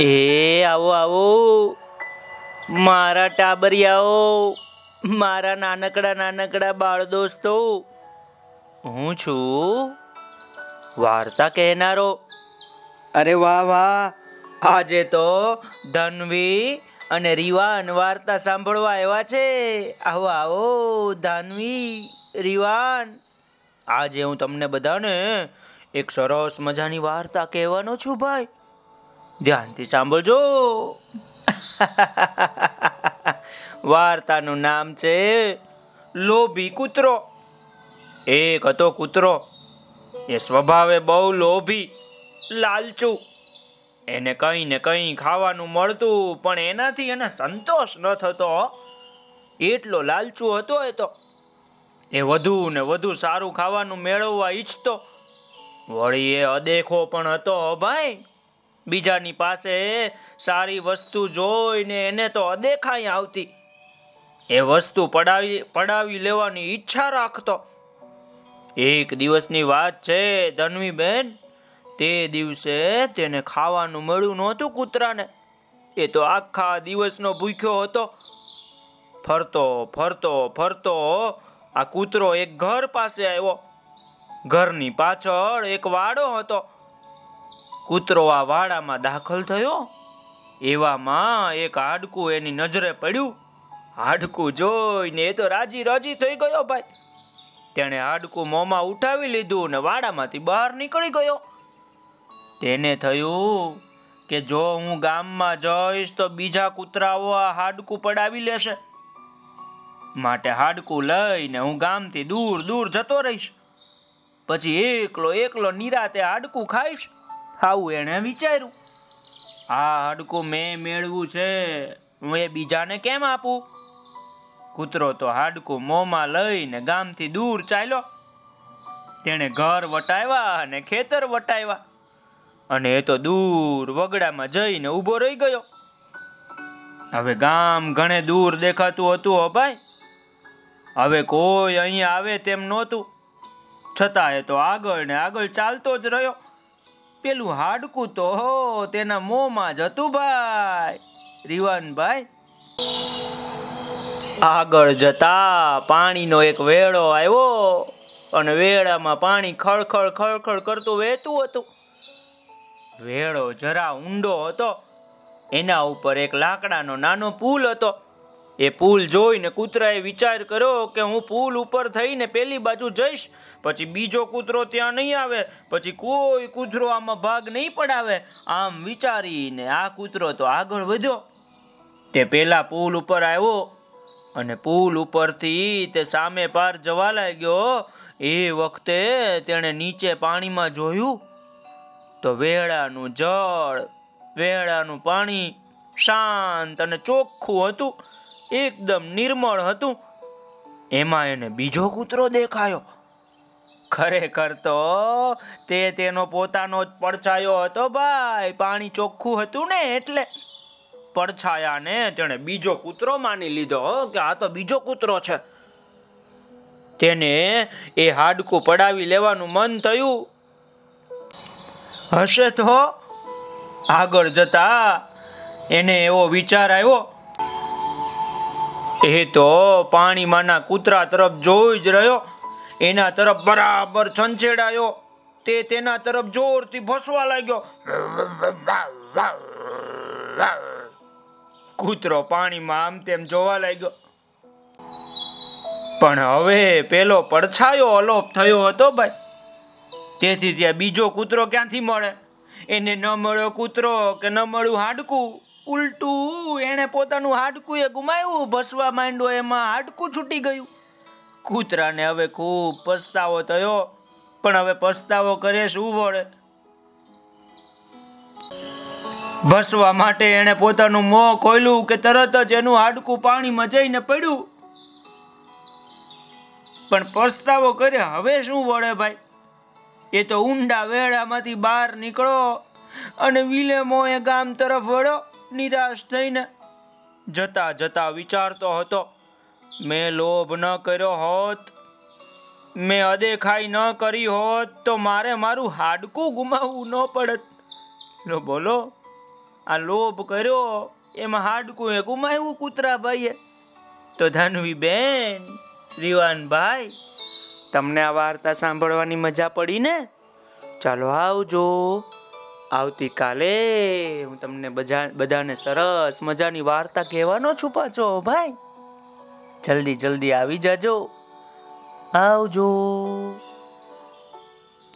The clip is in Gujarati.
એ આવો આવો. મારા ટાબરિયાઓ, મારા નાનકડા નાનકડા બાળ દોસ્તો. હું છું વાર્તા કહેનારો. અરે વાહ વાહ. આજે તો ધનવી અને રીવાન વાર્તા સાંભળવા આવ્યા છે. આવો આવો, ધનવી, રીવાન. આજે હું તમને બધાને એક સરસ મજાની વાર્તા કહેવાનો છું ભાઈ. ધ્યાનથી સાંભળજો. વાર્તાનું નામ છે લોભી કૂતરો. એક હતો કૂતરો. એ સ્વભાવે બહુ લોભી, લાલચુ. એને કંઈ ને કંઈ ખાવાનું મળતું, પણ એનાથી એને સંતોષ ન થતો. એટલો લાલચુ હતો એ તો. એ વધુ ને વધુ સારું ખાવાનું મેળવવા ઈચ્છતો. વળી એ અદેખો પણ હતો, ભાઈ બીજાની પાસે સારી વસ્તુ જોઈને એને તો અદેખાઈ આવતી. એ વસ્તુ પડાવી પડાવી લેવાની ઈચ્છા રાખતો. એક દિવસની વાત છે ધનવીબેન, તે દિવસે તેને ખાવાનું મળ્યું નહોતું કૂતરાને. એ તો આખા દિવસનો ભૂખ્યો હતો. ફરતો ફરતો ફરતો આ કૂતરો એક ઘર પાસે આવ્યો. ઘરની પાછળ એક વાડો હતો. કૂતરો આ વાડામાં દાખલ થયો? એવામાં એક હાડકું એની નજરે પડ્યું. હાડકું જોઈને એ તો રાજી રાજી થઈ ગયો ભાઈ. તેણે હાડકું મોંમાં ઉઠાવી લીધું અને વાડામાંથી બહાર નીકળી ગયો. તેને થયું કે જો હું ગામમાં જઈશ તો બીજા કૂતરાઓ આ હાડકું પડાવી લેશે. માટે હાડકું લઈને હું ગામથી દૂર દૂર જતો રહીશ. પછી એકલો એકલો નિરાતે હાડકું ખાઈશ. આવું એણે વિચાર્યું. આ હાડકું મેં મેળવું છે, હું એ બીજાને કેમ આપું? કૂતરો તો હાડકું મોંમાં લઈને ગામથી દૂર ચાલ્યો. તેણે ઘર વટાવ્યા અને ખેતર વટાવ્યા. અને એ તો દૂર વગડામાં જઈને ઊભો રહી ગયો. હવે ગામ ઘણે દૂર દેખાતું હતું હો ભાઈ. હવે કોઈ અહીંયા આવે તેમ નહોતું. છતાં એ તો આગળ ને આગળ ચાલતો જ રહ્યો. પેલું હાડકું તો હો, તેના મોંમાં જ હતું ભાઈ. રીવાનભાઈ? આગળ જતા પાણીનો એક વેળો આવ્યો અને વેળામાં પાણી ખળખળ ખળખળ કરતું વહેતું હતું. વેળો જરા ઊંડો હતો. એના ઉપર એક લાકડાનો નાનો પુલ હતો. એ પુલ જોઈને કૂતરાએ વિચાર કર્યો કે હું પુલ ઉપર થઈને પેલી બાજુ જઈશ, પછી બીજો કૂતરો ત્યાં નહીં આવે, પછી કોઈ કૂતરો આમાં ભાગ નહીં પડાવે. આમ વિચારીને આ કૂતરો તો આગળ વધ્યો. તે પેલા પુલ ઉપર આવ્યો અને પુલ ઉપરથી તે સામે પાર જવા લાગ્યો. એ વખતે તેણે નીચે પાણીમાં જોયું તો વેળાનું જળ, વેળાનું પાણી શાંત અને ચોખ્ખું હતું. એકદમ નિર્મળ હતું. એમાં એને બીજો કૂતરો દેખાયો. ખરેખર તો તે તેનો પોતાનો જ પડછાયો હતો ભાઈ. પાણી ચોખ્ખું હતું ને એટલે પડછાયાને તેણે બીજો કૂતરો માની લીધો. કે આ તો બીજો કૂતરો છે. તેને એ હાડકું પડાવી લેવાનું મન થયું. હશે તો આગળ જતા એને એવો વિચાર આવ્યો. એ તો પાણીમાંના કૂતરા તરફ જોઈ જ રહ્યો. એના તરફ બરાબર છંછેડાયો. તે તેના તરફ જોરથી ભસવા લાગ્યો. કૂતરો પાણીમાં આમ તેમ જોવા લાગ્યો. પણ હવે પેલો પડછાયો અલોપ થયો હતો ભાઈ. તેથી ત્યાં બીજો કૂતરો ક્યાંથી મળે? એને ન મળ્યો કૂતરો કે ન મળ્યું હાડકું? ઉલટું એણે પોતાનું હાડકું એ ગુમાવ્યું. ભસવા માંડ્યો એમાં હાડકું છૂટી ગયું. કૂતરાને હવે ખૂબ પસ્તાવો થયો, પણ હવે પસ્તાવો કરે શું વળે? ભસવા માટે એણે પોતાનું મોં ખોલ્યું કે તરત જ એનું હાડકું પાણીમાં જઈને પડ્યું. પણ પસ્તાવો કરે હવે શું વળે ભાઈ? એ તો ઊંડા વેળામાંથી બહાર નીકળો. અને વિલેમો એ ગામ તરફ વળ્યો, નિરાશ થઈને જતા જતા વિચારતો હતો, મેં લોભ ન કર્યો હોત, મેં અદેખાઈ ન કરી હોત, તો મારે મારું હાડકું ગુમાવવું ન પડત. લો, બોલો, આ લોભ કર્યો, એમાં હાડકું એ ગુમાવ્યું કૂતરા ભાઈએ તો ધાનવી બેન રીવાનભાઈ, તમને આ વાર્તા સાંભળવાની મજા પડી ને? ચાલો આવજો. આવતીકાલે હું તમને બધા બધાને સરસ મજાની વાર્તા કહેવાનો છું પાછો, ભાઈ. જલ્દી જલ્દી આવી જાજો. આવજો.